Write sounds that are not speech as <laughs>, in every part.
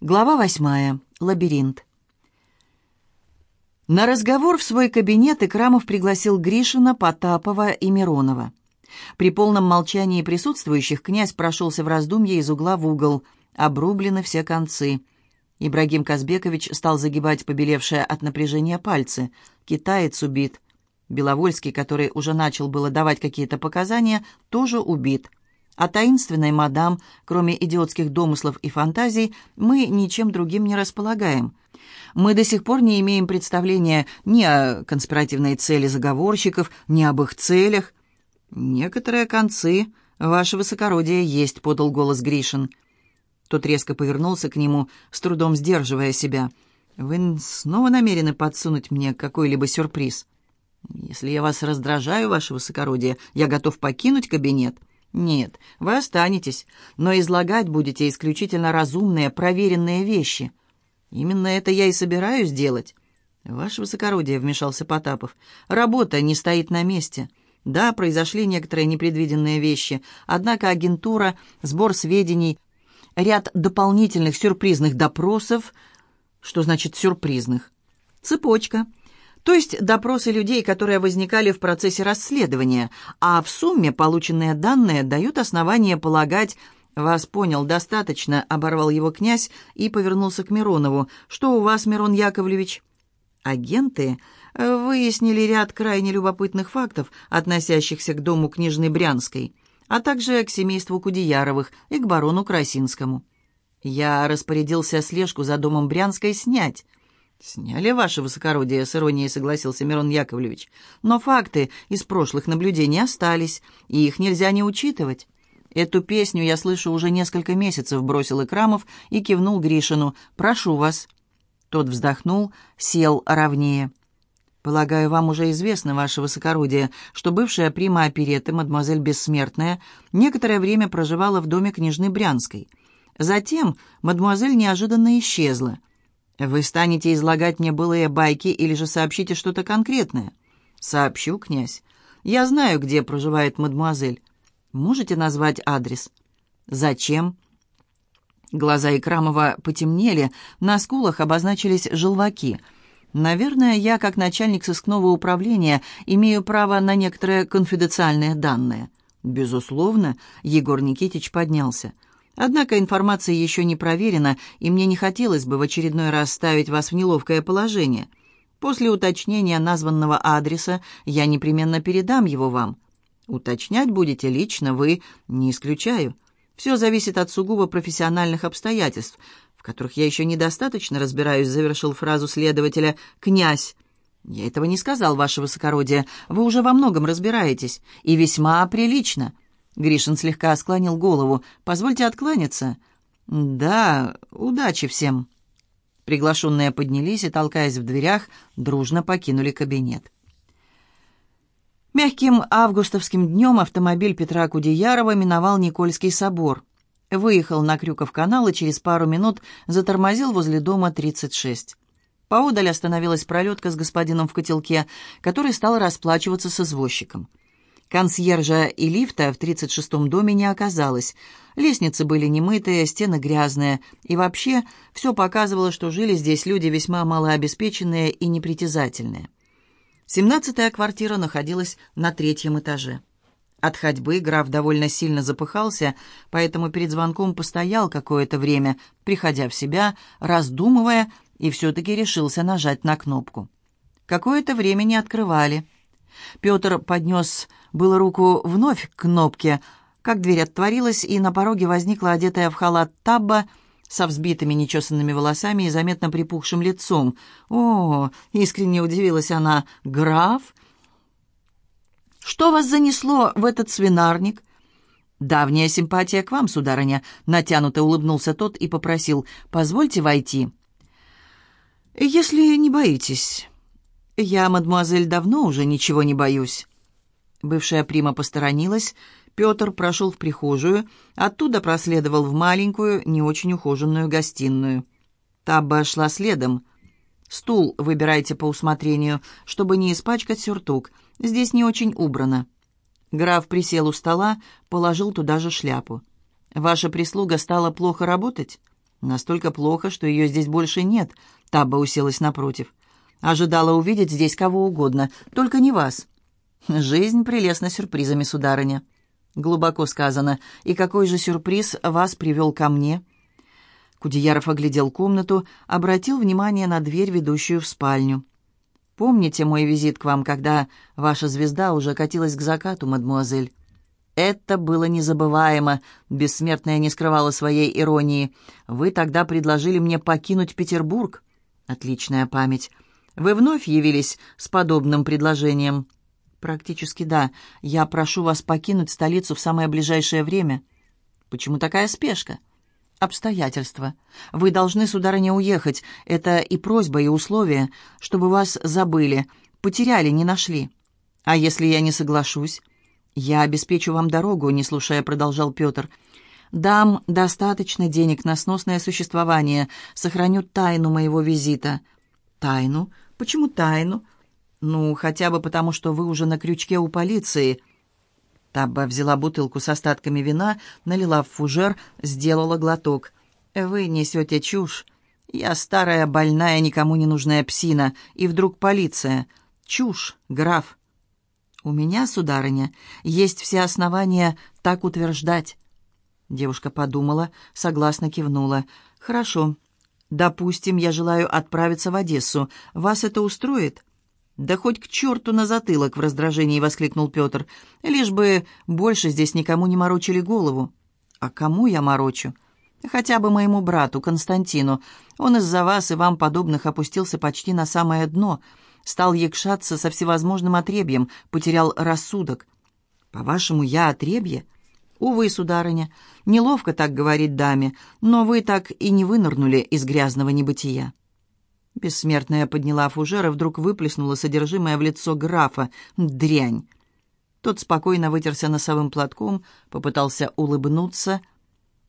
Глава восьмая. Лабиринт. На разговор в свой кабинет Икрамов пригласил Гришина, Потапова и Миронова. При полном молчании присутствующих князь прошелся в раздумье из угла в угол. Обрублены все концы. Ибрагим Казбекович стал загибать побелевшие от напряжения пальцы. Китаец убит. Беловольский, который уже начал было давать какие-то показания, тоже убит. О таинственной мадам, кроме идиотских домыслов и фантазий, мы ничем другим не располагаем. Мы до сих пор не имеем представления ни о конспиративной цели заговорщиков, ни об их целях. «Некоторые концы, ваше высокородие, есть», — подал голос Гришин. Тот резко повернулся к нему, с трудом сдерживая себя. «Вы снова намерены подсунуть мне какой-либо сюрприз?» «Если я вас раздражаю, ваше высокородие, я готов покинуть кабинет». «Нет, вы останетесь, но излагать будете исключительно разумные, проверенные вещи. Именно это я и собираюсь делать». «Ваше высокородие», — вмешался Потапов, — «работа не стоит на месте». Да, произошли некоторые непредвиденные вещи, однако агентура, сбор сведений, ряд дополнительных сюрпризных допросов. Что значит сюрпризных? Цепочка то есть допросы людей, которые возникали в процессе расследования, а в сумме полученные данные дают основание полагать, «Вас понял, достаточно», — оборвал его князь и повернулся к Миронову. «Что у вас, Мирон Яковлевич?» Агенты э, выяснили ряд крайне любопытных фактов, относящихся к дому княжны Брянской, а также к семейству Кудеяровых и к барону Красинскому. Я распорядился слежку за домом Брянской снять — «Сняли ваше высокородие», — с иронией согласился Мирон Яковлевич. «Но факты из прошлых наблюдений остались, и их нельзя не учитывать». «Эту песню я слышу уже несколько месяцев», — бросил Икрамов и кивнул Гришину. «Прошу вас». Тот вздохнул, сел ровнее. «Полагаю, вам уже известно, ваше высокородие, что бывшая прима опереты, мадемуазель Бессмертная, некоторое время проживала в доме княжны Брянской. Затем мадемуазель неожиданно исчезла». «Вы станете излагать мне былые байки или же сообщите что-то конкретное?» «Сообщу, князь. Я знаю, где проживает мадемуазель. Можете назвать адрес?» «Зачем?» Глаза Икрамова потемнели, на скулах обозначились желваки. «Наверное, я, как начальник сыскного управления, имею право на некоторые конфиденциальные данные». «Безусловно», — Егор Никитич поднялся. Однако информация еще не проверена, и мне не хотелось бы в очередной раз ставить вас в неловкое положение. После уточнения названного адреса я непременно передам его вам. Уточнять будете лично вы, не исключаю. Все зависит от сугубо профессиональных обстоятельств, в которых я еще недостаточно разбираюсь, завершил фразу следователя «князь». «Я этого не сказал, ваше высокородие. Вы уже во многом разбираетесь. И весьма прилично. Гришин слегка склонил голову. «Позвольте откланяться». «Да, удачи всем». Приглашенные поднялись и, толкаясь в дверях, дружно покинули кабинет. Мягким августовским днем автомобиль Петра Кудеярова миновал Никольский собор. Выехал на Крюков канал и через пару минут затормозил возле дома 36. Поодаль остановилась пролетка с господином в котелке, который стал расплачиваться с извозчиком. Консьержа и лифта в 36-м доме не оказалось. Лестницы были немытые, стены грязные. И вообще, все показывало, что жили здесь люди весьма малообеспеченные и непритязательные. Семнадцатая квартира находилась на третьем этаже. От ходьбы граф довольно сильно запыхался, поэтому перед звонком постоял какое-то время, приходя в себя, раздумывая, и все-таки решился нажать на кнопку. Какое-то время не открывали – Петр поднес было руку вновь к кнопке, как дверь отворилась, и на пороге возникла одетая в халат Табба со взбитыми нечесанными волосами и заметно припухшим лицом. «О!» — искренне удивилась она. «Граф? Что вас занесло в этот свинарник?» «Давняя симпатия к вам, сударыня», — натянуто улыбнулся тот и попросил. «Позвольте войти». «Если не боитесь». «Я, мадемуазель, давно уже ничего не боюсь». Бывшая прима посторонилась, Петр прошел в прихожую, оттуда проследовал в маленькую, не очень ухоженную гостиную. Табба шла следом. «Стул выбирайте по усмотрению, чтобы не испачкать сюртук. Здесь не очень убрано». Граф присел у стола, положил туда же шляпу. «Ваша прислуга стала плохо работать?» Настолько плохо, что ее здесь больше нет. Табба уселась напротив. Ожидала увидеть здесь кого угодно, только не вас. Жизнь прелестна сюрпризами, сударыня. Глубоко сказано. И какой же сюрприз вас привел ко мне?» Кудеяров оглядел комнату, обратил внимание на дверь, ведущую в спальню. «Помните мой визит к вам, когда ваша звезда уже катилась к закату, мадмуазель?» «Это было незабываемо», — бессмертная не скрывала своей иронии. «Вы тогда предложили мне покинуть Петербург». «Отличная память. Вы вновь явились с подобным предложением?» «Практически да. Я прошу вас покинуть столицу в самое ближайшее время». «Почему такая спешка?» «Обстоятельства. Вы должны, сударыня, уехать. Это и просьба, и условие, чтобы вас забыли, потеряли, не нашли. А если я не соглашусь?» «Я обеспечу вам дорогу», — не слушая, продолжал Петр. «Дам достаточно денег на сносное существование, сохраню тайну моего визита». «Тайну? Почему тайну?» «Ну, хотя бы потому, что вы уже на крючке у полиции». Табба взяла бутылку с остатками вина, налила в фужер, сделала глоток. «Вы несете чушь. Я старая, больная, никому не нужная псина. И вдруг полиция. Чушь, граф». «У меня, сударыня, есть все основания так утверждать». Девушка подумала, согласно кивнула. «Хорошо. Допустим, я желаю отправиться в Одессу. Вас это устроит?» «Да хоть к черту на затылок!» — в раздражении воскликнул Петр. «Лишь бы больше здесь никому не морочили голову». «А кому я морочу?» «Хотя бы моему брату, Константину. Он из-за вас и вам подобных опустился почти на самое дно. Стал якшаться со всевозможным отребьем, потерял рассудок». «По-вашему, я отребье?» «Увы, сударыня, неловко так говорить даме, но вы так и не вынырнули из грязного небытия». Бессмертная подняла фужер и вдруг выплеснула содержимое в лицо графа. Дрянь! Тот спокойно вытерся носовым платком, попытался улыбнуться.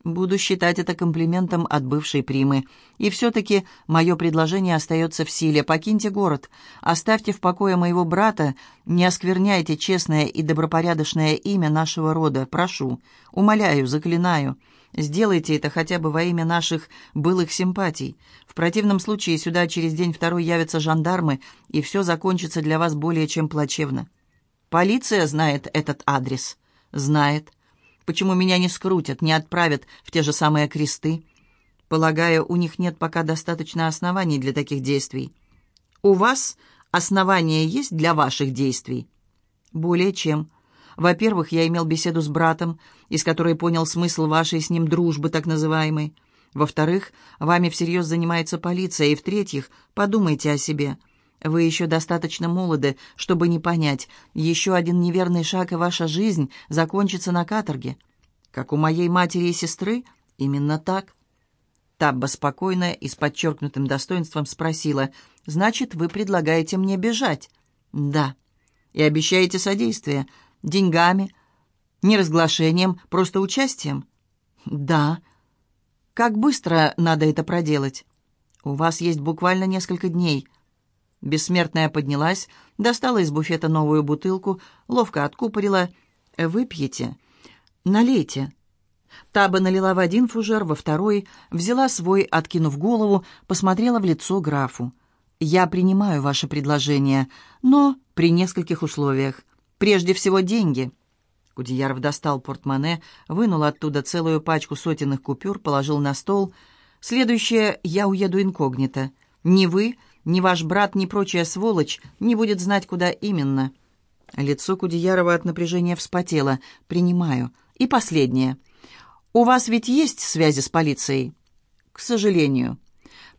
«Буду считать это комплиментом от бывшей примы. И все-таки мое предложение остается в силе. Покиньте город. Оставьте в покое моего брата. Не оскверняйте честное и добропорядочное имя нашего рода. Прошу. Умоляю, заклинаю. Сделайте это хотя бы во имя наших былых симпатий. В противном случае сюда через день-второй явятся жандармы, и все закончится для вас более чем плачевно. Полиция знает этот адрес. Знает. Почему меня не скрутят, не отправят в те же самые кресты? Полагаю, у них нет пока достаточно оснований для таких действий. У вас основания есть для ваших действий? Более чем. Во-первых, я имел беседу с братом, из которой понял смысл вашей с ним дружбы, так называемой. Во-вторых, вами всерьез занимается полиция. И в-третьих, подумайте о себе. Вы еще достаточно молоды, чтобы не понять. Еще один неверный шаг, и ваша жизнь закончится на каторге. Как у моей матери и сестры? Именно так. Табба спокойно и с подчеркнутым достоинством спросила, «Значит, вы предлагаете мне бежать?» «Да». «И обещаете содействие?» Деньгами? Не разглашением, просто участием? Да. Как быстро надо это проделать? У вас есть буквально несколько дней. Бессмертная поднялась, достала из буфета новую бутылку, ловко откупорила. «Выпьете? Налейте». Таба налила в один фужер, во второй, взяла свой, откинув голову, посмотрела в лицо графу. «Я принимаю ваше предложение, но при нескольких условиях. Прежде всего деньги». Кудеяров достал портмоне, вынул оттуда целую пачку сотенных купюр, положил на стол. «Следующее я уеду инкогнито. Ни вы, ни ваш брат, ни прочая сволочь не будет знать, куда именно». Лицо Кудеярова от напряжения вспотело. «Принимаю. И последнее. У вас ведь есть связи с полицией?» «К сожалению.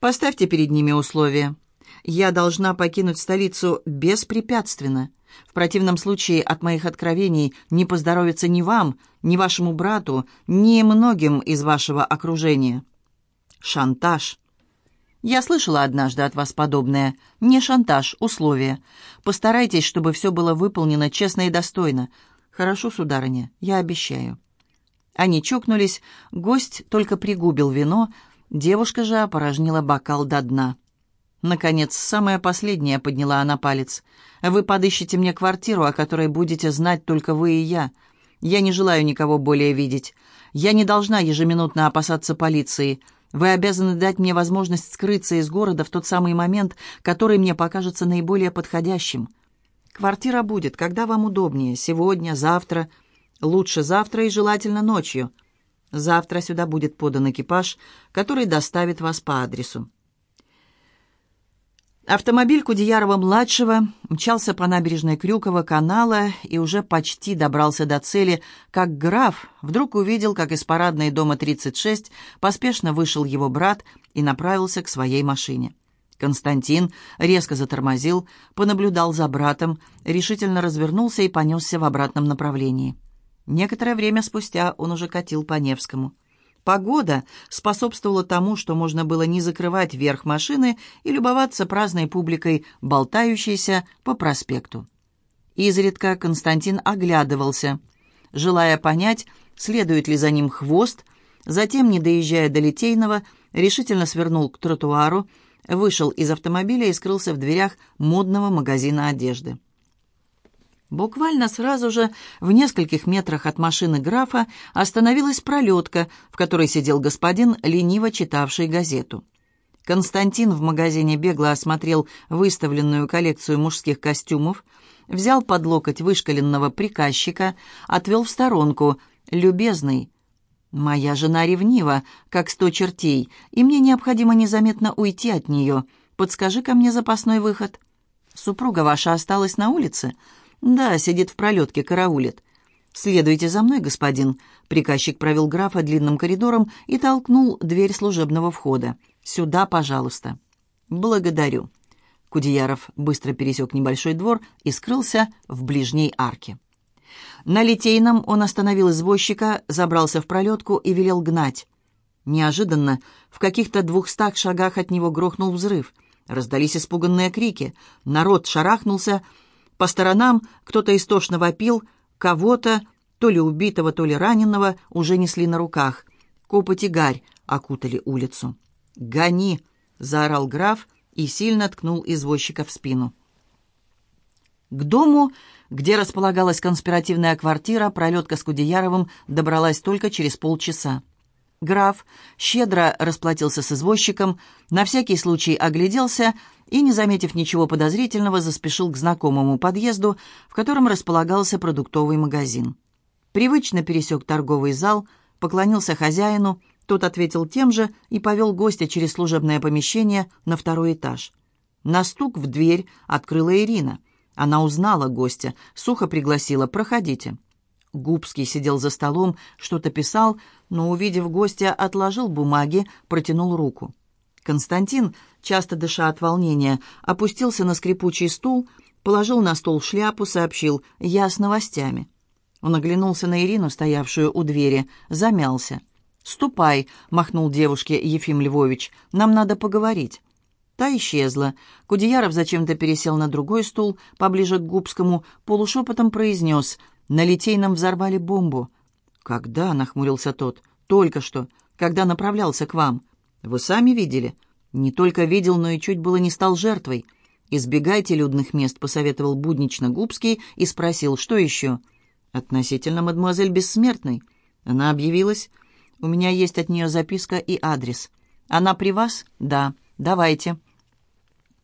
Поставьте перед ними условия. Я должна покинуть столицу беспрепятственно. В противном случае от моих откровений не поздоровится ни вам, ни вашему брату, ни многим из вашего окружения. Шантаж. Я слышала однажды от вас подобное. Не шантаж, условие. Постарайтесь, чтобы все было выполнено честно и достойно. Хорошо, сударыня, я обещаю. Они чокнулись, гость только пригубил вино, девушка же опорожнила бокал до дна. Наконец, самая последняя подняла она палец. «Вы подыщите мне квартиру, о которой будете знать только вы и я. Я не желаю никого более видеть. Я не должна ежеминутно опасаться полиции. Вы обязаны дать мне возможность скрыться из города в тот самый момент, который мне покажется наиболее подходящим. Квартира будет, когда вам удобнее, сегодня, завтра. Лучше завтра и желательно ночью. Завтра сюда будет подан экипаж, который доставит вас по адресу. Автомобиль Кудеярова-младшего мчался по набережной Крюкова канала и уже почти добрался до цели, как граф вдруг увидел, как из парадной дома 36 поспешно вышел его брат и направился к своей машине. Константин резко затормозил, понаблюдал за братом, решительно развернулся и понесся в обратном направлении. Некоторое время спустя он уже катил по Невскому. Погода способствовала тому, что можно было не закрывать верх машины и любоваться праздной публикой, болтающейся по проспекту. Изредка Константин оглядывался, желая понять, следует ли за ним хвост, затем, не доезжая до Литейного, решительно свернул к тротуару, вышел из автомобиля и скрылся в дверях модного магазина одежды. Буквально сразу же, в нескольких метрах от машины графа, остановилась пролетка, в которой сидел господин, лениво читавший газету. Константин в магазине бегло осмотрел выставленную коллекцию мужских костюмов, взял под локоть вышкаленного приказчика, отвел в сторонку. «Любезный, моя жена ревнива, как сто чертей, и мне необходимо незаметно уйти от нее. подскажи ко мне запасной выход». «Супруга ваша осталась на улице?» «Да, сидит в пролетке, караулит». «Следуйте за мной, господин». Приказчик провел графа длинным коридором и толкнул дверь служебного входа. «Сюда, пожалуйста». «Благодарю». Кудеяров быстро пересек небольшой двор и скрылся в ближней арке. На Литейном он остановил извозчика, забрался в пролетку и велел гнать. Неожиданно в каких-то двухстах шагах от него грохнул взрыв. Раздались испуганные крики. Народ шарахнулся, по сторонам кто-то истошно вопил, кого-то, то ли убитого, то ли раненого, уже несли на руках. Копоть и гарь окутали улицу. «Гони!» — заорал граф и сильно ткнул извозчика в спину. К дому, где располагалась конспиративная квартира, пролетка с Кудеяровым добралась только через полчаса. Граф щедро расплатился с извозчиком, на всякий случай огляделся и, не заметив ничего подозрительного, заспешил к знакомому подъезду, в котором располагался продуктовый магазин. Привычно пересек торговый зал, поклонился хозяину, тот ответил тем же и повел гостя через служебное помещение на второй этаж. На стук в дверь открыла Ирина. Она узнала гостя, сухо пригласила «Проходите». Губский сидел за столом, что-то писал, но, увидев гостя, отложил бумаги, протянул руку. Константин, часто дыша от волнения, опустился на скрипучий стул, положил на стол шляпу, сообщил «Я с новостями». Он оглянулся на Ирину, стоявшую у двери, замялся. «Ступай», — махнул девушке Ефим Львович, — «нам надо поговорить». Та исчезла. Кудеяров зачем-то пересел на другой стул, поближе к Губскому, полушепотом произнес «На Литейном взорвали бомбу». «Когда?» — нахмурился тот. «Только что. Когда направлялся к вам». Вы сами видели? Не только видел, но и чуть было не стал жертвой. Избегайте людных мест, посоветовал буднично Губский и спросил, что еще? Относительно мадемуазель Бессмертной. Она объявилась. У меня есть от нее записка и адрес. Она при вас? Да. Давайте.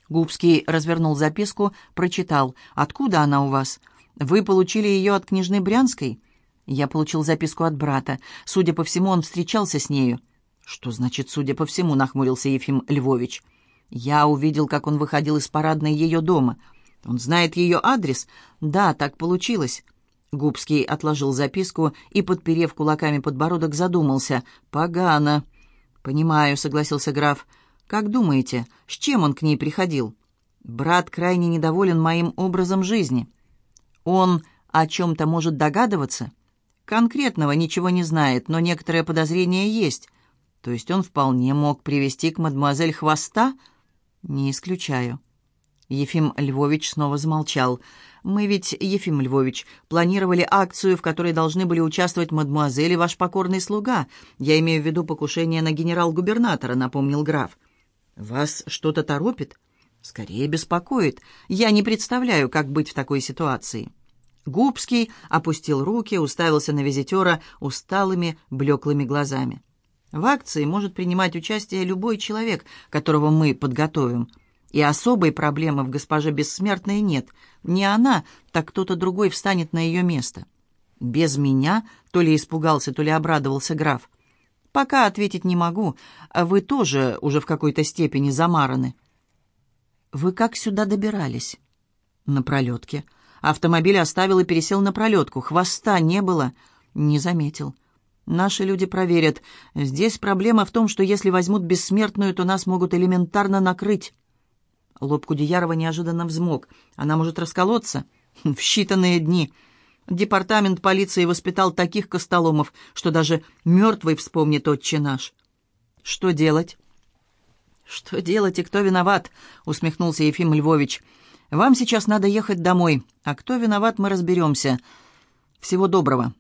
Губский развернул записку, прочитал. «Откуда она у вас? Вы получили ее от княжны Брянской?» «Я получил записку от брата. Судя по всему, он встречался с нею. «Что значит, судя по всему?» — нахмурился Ефим Львович. «Я увидел, как он выходил из парадной ее дома. Он знает ее адрес?» «Да, так получилось». Губский отложил записку и, подперев кулаками подбородок, задумался. «Погано». «Понимаю», — согласился граф. «Как думаете, с чем он к ней приходил?» «Брат крайне недоволен моим образом жизни». «Он о чем-то может догадываться?» «Конкретного ничего не знает, но некоторое подозрение есть. То есть он вполне мог привести к мадемуазель хвоста? Не исключаю. Ефим Львович снова замолчал. «Мы ведь, Ефим Львович, планировали акцию, в которой должны были участвовать мадемуазель и ваш покорный слуга. Я имею в виду покушение на генерал-губернатора», — напомнил граф. «Вас что-то торопит?» «Скорее беспокоит. Я не представляю, как быть в такой ситуации». Губский опустил руки, уставился на визитера усталыми, блеклыми глазами. В акции может принимать участие любой человек, которого мы подготовим. И особой проблемы в госпоже Бессмертной нет. Не она, так кто-то другой встанет на ее место. Без меня то ли испугался, то ли обрадовался граф. Пока ответить не могу. Вы тоже уже в какой-то степени замараны. Вы как сюда добирались? На пролетке. Автомобиль оставил и пересел на пролетку. Хвоста не было. Не заметил. Наши люди проверят. Здесь проблема в том, что если возьмут бессмертную, то нас могут элементарно накрыть. Лоб Кудеярова неожиданно взмок. Она может расколоться <laughs> в считанные дни. Департамент полиции воспитал таких костоломов, что даже мертвый вспомнит отче наш. Что делать? «Что делать и кто виноват?» — усмехнулся Ефим Львович. «Вам сейчас надо ехать домой, а кто виноват, мы разберемся. Всего доброго».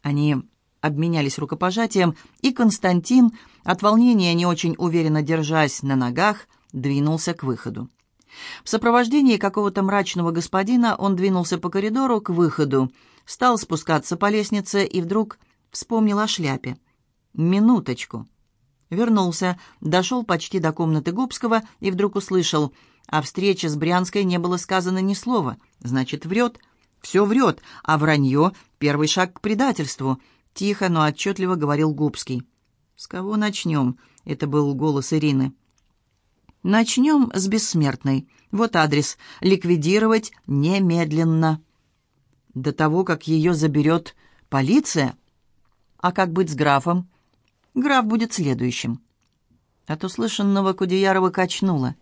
Они обменялись рукопожатием, и Константин, от волнения не очень уверенно держась на ногах, двинулся к выходу. В сопровождении какого-то мрачного господина он двинулся по коридору к выходу, стал спускаться по лестнице и вдруг вспомнил о шляпе. «Минуточку». Вернулся, дошел почти до комнаты Губского и вдруг услышал, о встрече с Брянской не было сказано ни слова. Значит, врет. Все врет, а вранье — первый шаг к предательству. Тихо, но отчетливо говорил Губский. «С кого начнем?» — это был голос Ирины. «Начнем с бессмертной. Вот адрес. Ликвидировать немедленно». «До того, как ее заберет полиция?» «А как быть с графом?» «Граф будет следующим». От услышанного Кудеярова качнуло.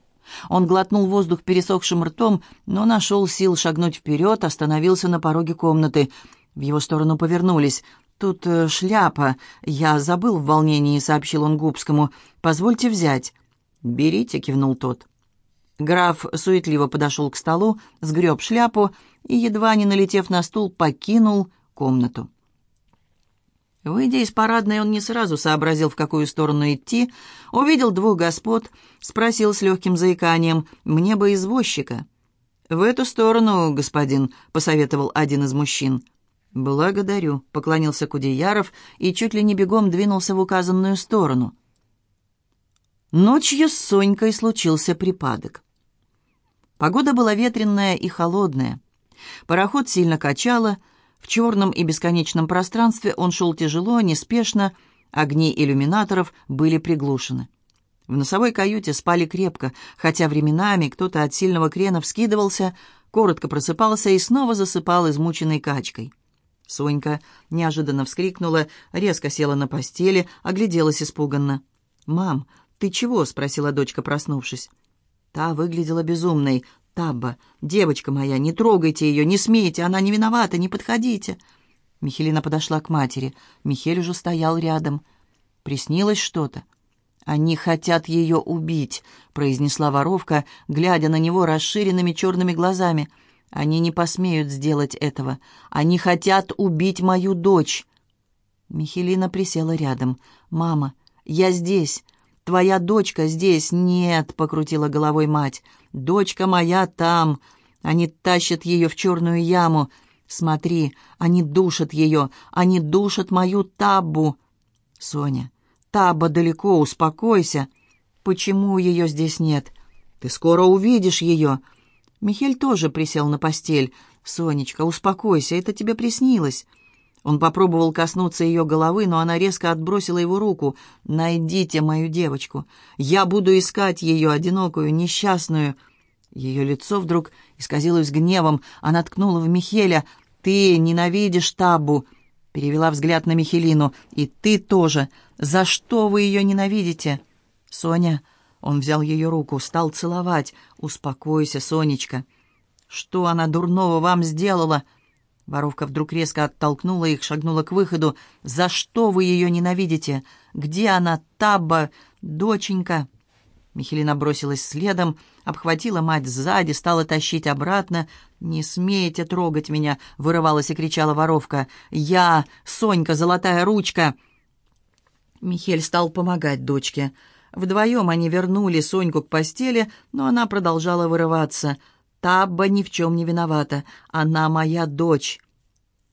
Он глотнул воздух пересохшим ртом, но нашел сил шагнуть вперед, остановился на пороге комнаты. В его сторону повернулись. «Тут э, шляпа. Я забыл в волнении», — сообщил он Губскому. «Позвольте взять». «Берите», — кивнул тот. Граф суетливо подошел к столу, сгреб шляпу и, едва не налетев на стул, покинул комнату. Выйдя из парадной, он не сразу сообразил, в какую сторону идти, увидел двух господ, спросил с легким заиканием «Мне бы извозчика». «В эту сторону, господин», — посоветовал один из мужчин. «Благодарю», — поклонился Кудеяров и чуть ли не бегом двинулся в указанную сторону. Ночью с Сонькой случился припадок. Погода была ветренная и холодная. Пароход сильно качало, в черном и бесконечном пространстве он шел тяжело, неспешно, огни иллюминаторов были приглушены. В носовой каюте спали крепко, хотя временами кто-то от сильного крена вскидывался, коротко просыпался и снова засыпал измученной качкой. Сонька неожиданно вскрикнула, резко села на постели, огляделась испуганно. «Мам, ты чего?» — спросила дочка, проснувшись. Та выглядела безумной. «Табба, девочка моя, не трогайте ее, не смейте, она не виновата, не подходите!» Михелина подошла к матери. Михель уже стоял рядом. Приснилось что-то. «Они хотят ее убить», — произнесла воровка, глядя на него расширенными черными глазами. Они не посмеют сделать этого. Они хотят убить мою дочь. Михелина присела рядом. «Мама, я здесь. Твоя дочка здесь. Нет», — покрутила головой мать. «Дочка моя там. Они тащат ее в черную яму. Смотри, они душат ее. Они душат мою табу». «Соня, таба далеко, успокойся. Почему ее здесь нет? Ты скоро увидишь ее». Михель тоже присел на постель. «Сонечка, успокойся, это тебе приснилось». Он попробовал коснуться ее головы, но она резко отбросила его руку. «Найдите мою девочку. Я буду искать ее, одинокую, несчастную». Ее лицо вдруг исказилось гневом. Она ткнула в Михеля. «Ты ненавидишь Табу!» Перевела взгляд на Михелину. «И ты тоже. За что вы ее ненавидите?» «Соня...» Он взял ее руку, стал целовать. «Успокойся, Сонечка». «Что она дурного вам сделала?» Воровка вдруг резко оттолкнула их, шагнула к выходу. «За что вы ее ненавидите? Где она, Табба, доченька?» Михелина бросилась следом, обхватила мать сзади, стала тащить обратно. «Не смейте трогать меня!» — вырывалась и кричала воровка. «Я, Сонька, золотая ручка!» Михель стал помогать дочке. Вдвоем они вернули Соньку к постели, но она продолжала вырываться. «Табба ни в чем не виновата. Она моя дочь».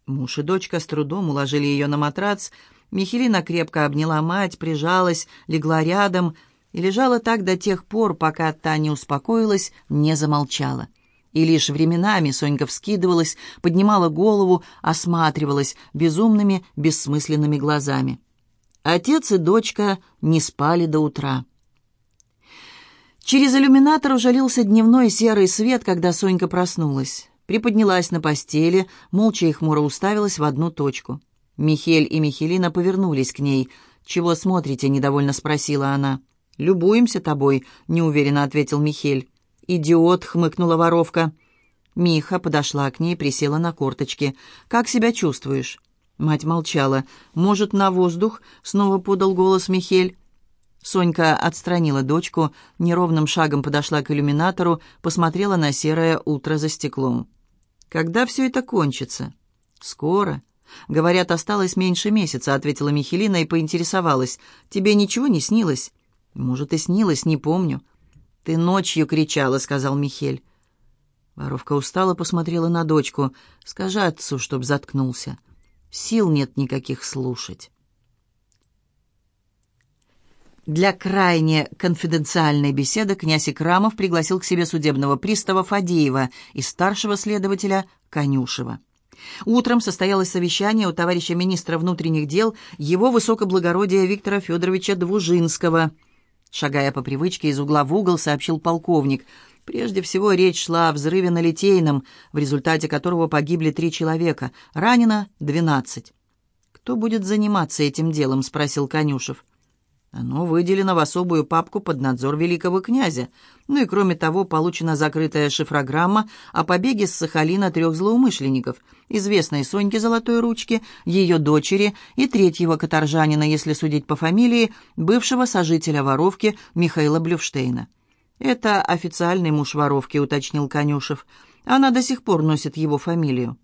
Муж и дочка с трудом уложили ее на матрац, Михелина крепко обняла мать, прижалась, легла рядом и лежала так до тех пор, пока та не успокоилась, не замолчала. И лишь временами Сонька вскидывалась, поднимала голову, осматривалась безумными, бессмысленными глазами. Отец и дочка не спали до утра. Через иллюминатор ужалился дневной серый свет, когда Сонька проснулась. Приподнялась на постели, молча и хмуро уставилась в одну точку. Михель и Михелина повернулись к ней. «Чего смотрите?» — недовольно спросила она. «Любуемся тобой», — неуверенно ответил Михель. «Идиот!» — хмыкнула воровка. Миха подошла к ней, присела на корточки. «Как себя чувствуешь?» Мать молчала. «Может, на воздух?» — снова подал голос Михель. Сонька отстранила дочку, неровным шагом подошла к иллюминатору, посмотрела на серое утро за стеклом. «Когда все это кончится?» «Скоро». «Говорят, осталось меньше месяца», — ответила Михелина и поинтересовалась. «Тебе ничего не снилось?» «Может, и снилось, не помню». «Ты ночью кричала», — сказал Михель. Воровка устало посмотрела на дочку. «Скажи отцу, чтоб заткнулся. Сил нет никаких слушать». Для крайне конфиденциальной беседы князь Икрамов пригласил к себе судебного пристава Фадеева и старшего следователя Конюшева. Утром состоялось совещание у товарища министра внутренних дел его высокоблагородия Виктора Федоровича Двужинского – Шагая по привычке из угла в угол, сообщил полковник. Прежде всего речь шла о взрыве на Литейном, в результате которого погибли три человека, ранено двенадцать. «Кто будет заниматься этим делом?» — спросил Конюшев. Оно выделено в особую папку под надзор великого князя. Ну и кроме того, получена закрытая шифрограмма о побеге с Сахалина трех злоумышленников, известной Соньки Золотой Ручки, ее дочери и третьего каторжанина, если судить по фамилии, бывшего сожителя воровки Михаила Блюфштейна. «Это официальный муж воровки», — уточнил Конюшев. «Она до сих пор носит его фамилию».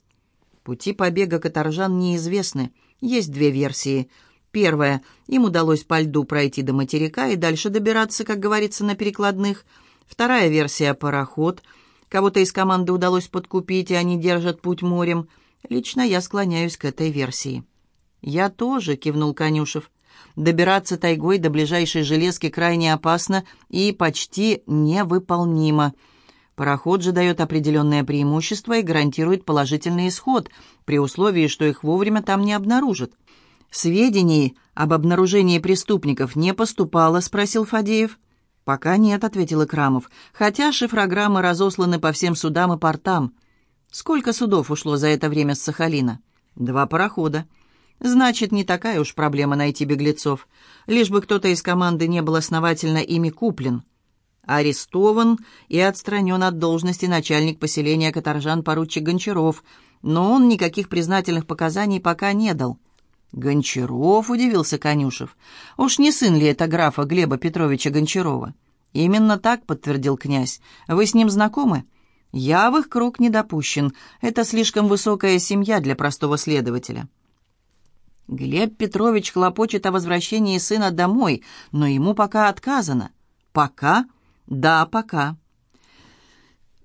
Пути побега каторжан неизвестны. Есть две версии — Первое. Им удалось по льду пройти до материка и дальше добираться, как говорится, на перекладных. Вторая версия – пароход. Кого-то из команды удалось подкупить, и они держат путь морем. Лично я склоняюсь к этой версии. «Я тоже», — кивнул Конюшев. «Добираться тайгой до ближайшей железки крайне опасно и почти невыполнимо. Пароход же дает определенное преимущество и гарантирует положительный исход, при условии, что их вовремя там не обнаружат. «Сведений об обнаружении преступников не поступало?» — спросил Фадеев. «Пока нет», — ответил Икрамов, «хотя шифрограммы разосланы по всем судам и портам. Сколько судов ушло за это время с Сахалина?» «Два парохода». «Значит, не такая уж проблема найти беглецов, лишь бы кто-то из команды не был основательно ими куплен». Арестован и отстранен от должности начальник поселения Каторжан поручик Гончаров, но он никаких признательных показаний пока не дал. «Гончаров?» — удивился Конюшев. «Уж не сын ли это графа Глеба Петровича Гончарова?» «Именно так», — подтвердил князь. «Вы с ним знакомы?» «Я в их круг не допущен. Это слишком высокая семья для простого следователя». Глеб Петрович хлопочет о возвращении сына домой, но ему пока отказано. «Пока?» «Да, пока».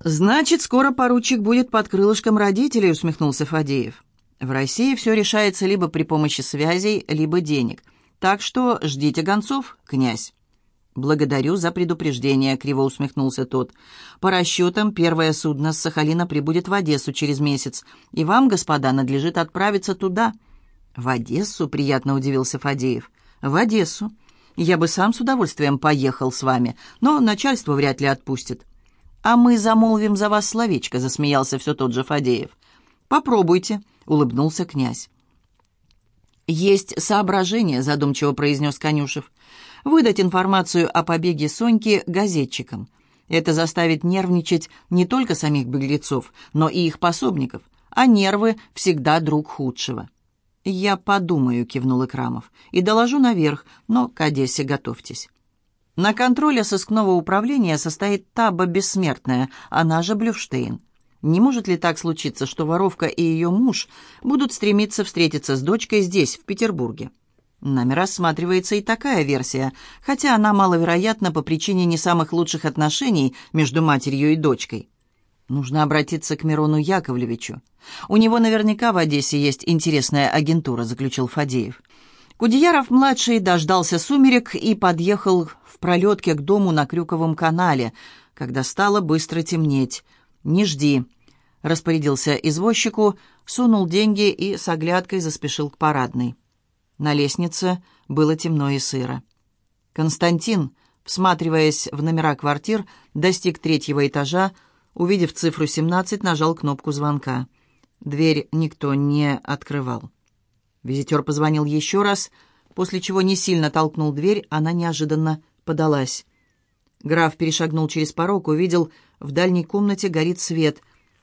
«Значит, скоро поручик будет под крылышком родителей», — усмехнулся Фадеев. В России все решается либо при помощи связей, либо денег. Так что ждите гонцов, князь». «Благодарю за предупреждение», — криво усмехнулся тот. «По расчетам, первое судно с Сахалина прибудет в Одессу через месяц, и вам, господа, надлежит отправиться туда». «В Одессу?» — приятно удивился Фадеев. «В Одессу. Я бы сам с удовольствием поехал с вами, но начальство вряд ли отпустит». «А мы замолвим за вас словечко», — засмеялся все тот же Фадеев. «Попробуйте», — улыбнулся князь. «Есть соображение», — задумчиво произнес Конюшев. «Выдать информацию о побеге Соньки газетчикам. Это заставит нервничать не только самих беглецов, но и их пособников, а нервы всегда друг худшего». «Я подумаю», — кивнул Икрамов, — «и доложу наверх, но к Одессе готовьтесь». На контроле сыскного управления состоит Таба Бессмертная, она же Блюфштейн. Не может ли так случиться, что воровка и ее муж будут стремиться встретиться с дочкой здесь, в Петербурге? Нами рассматривается и такая версия, хотя она маловероятна по причине не самых лучших отношений между матерью и дочкой. Нужно обратиться к Мирону Яковлевичу. У него наверняка в Одессе есть интересная агентура, заключил Фадеев. Кудеяров-младший дождался сумерек и подъехал в пролетке к дому на Крюковом канале, когда стало быстро темнеть. «Не жди», — распорядился извозчику, сунул деньги и с оглядкой заспешил к парадной. На лестнице было темно и сыро. Константин, всматриваясь в номера квартир, достиг третьего этажа, увидев цифру 17, нажал кнопку звонка. Дверь никто не открывал. Визитер позвонил еще раз, после чего не сильно толкнул дверь, она неожиданно подалась. Граф перешагнул через порог, увидел, в дальней комнате горит свет.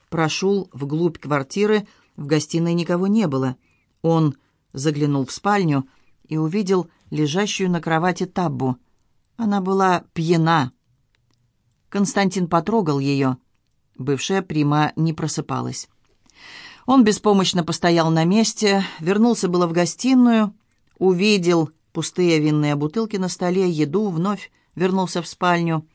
Прошел вглубь квартиры, в гостиной никого не было. Он заглянул в спальню и увидел лежащую на кровати таббу. Она была пьяна. Константин потрогал ее. Бывшая прима не просыпалась. Он беспомощно постоял на месте, вернулся было в гостиную, увидел пустые винные бутылки на столе, еду, вновь вернулся в спальню.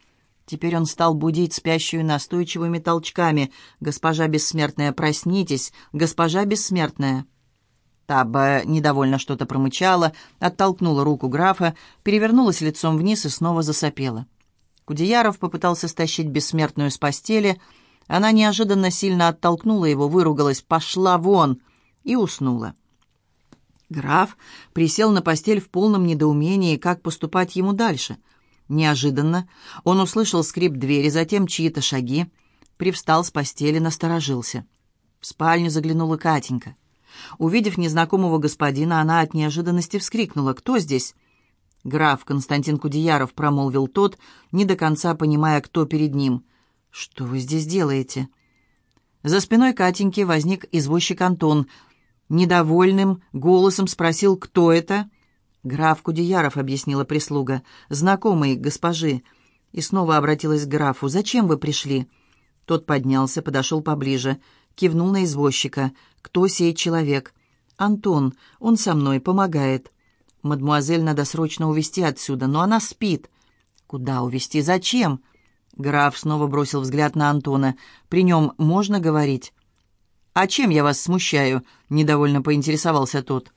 Теперь он стал будить спящую настойчивыми толчками. «Госпожа бессмертная, проснитесь! Госпожа бессмертная!» Таба недовольно что-то промычала, оттолкнула руку графа, перевернулась лицом вниз и снова засопела. Кудеяров попытался стащить бессмертную с постели — она неожиданно сильно оттолкнула его, выругалась «пошла вон» и уснула. Граф присел на постель в полном недоумении, как поступать ему дальше. Неожиданно он услышал скрип двери, затем чьи-то шаги, привстал с постели, насторожился. В спальню заглянула Катенька. Увидев незнакомого господина, она от неожиданности вскрикнула «Кто здесь?» «Граф Константин Кудеяров», — промолвил тот, не до конца понимая, кто перед ним — «Что вы здесь делаете?» За спиной Катеньки возник извозчик Антон. Недовольным голосом спросил, кто это. «Граф Кудеяров», — объяснила прислуга, — «знакомый госпожи». И снова обратилась к графу. «Зачем вы пришли?» Тот поднялся, подошел поближе, кивнул на извозчика. «Кто сей человек?» «Антон. Он со мной, помогает». «Мадмуазель надо срочно увезти отсюда, но она спит». «Куда увезти? Зачем?» Граф снова бросил взгляд на Антона. «При нем можно говорить?» «А чем я вас смущаю?» — недовольно поинтересовался тот.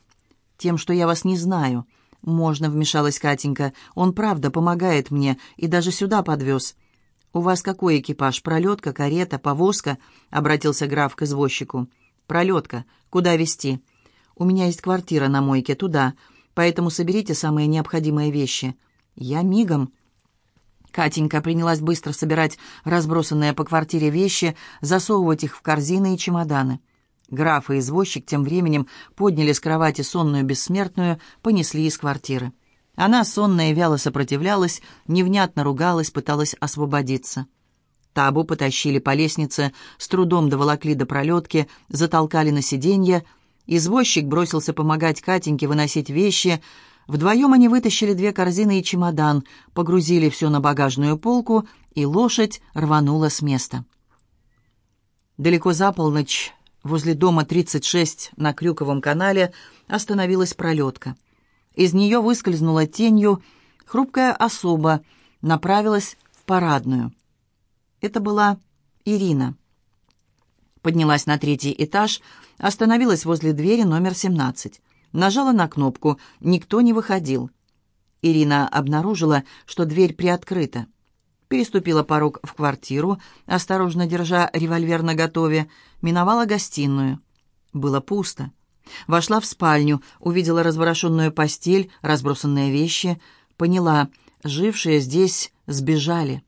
«Тем, что я вас не знаю». «Можно», — вмешалась Катенька. «Он правда помогает мне и даже сюда подвез». «У вас какой экипаж? Пролетка, карета, повозка?» — обратился граф к извозчику. «Пролетка. Куда везти?» «У меня есть квартира на мойке, туда. Поэтому соберите самые необходимые вещи». «Я мигом». Катенька принялась быстро собирать разбросанные по квартире вещи, засовывать их в корзины и чемоданы. Граф и извозчик тем временем подняли с кровати сонную бессмертную, понесли из квартиры. Она, сонная и вяло сопротивлялась, невнятно ругалась, пыталась освободиться. Табу потащили по лестнице, с трудом доволокли до пролетки, затолкали на сиденье. Извозчик бросился помогать Катеньке выносить вещи — Вдвоем они вытащили две корзины и чемодан, погрузили все на багажную полку, и лошадь рванула с места. Далеко за полночь, возле дома 36 на Крюковом канале, остановилась пролетка. Из нее выскользнула тенью хрупкая особа, направилась в парадную. Это была Ирина. Поднялась на третий этаж, остановилась возле двери номер 17. Нажала на кнопку. Никто не выходил. Ирина обнаружила, что дверь приоткрыта. Переступила порог в квартиру, осторожно держа револьвер наготове, миновала гостиную. Было пусто. Вошла в спальню, увидела разворошенную постель, разбросанные вещи, поняла, жившие здесь сбежали.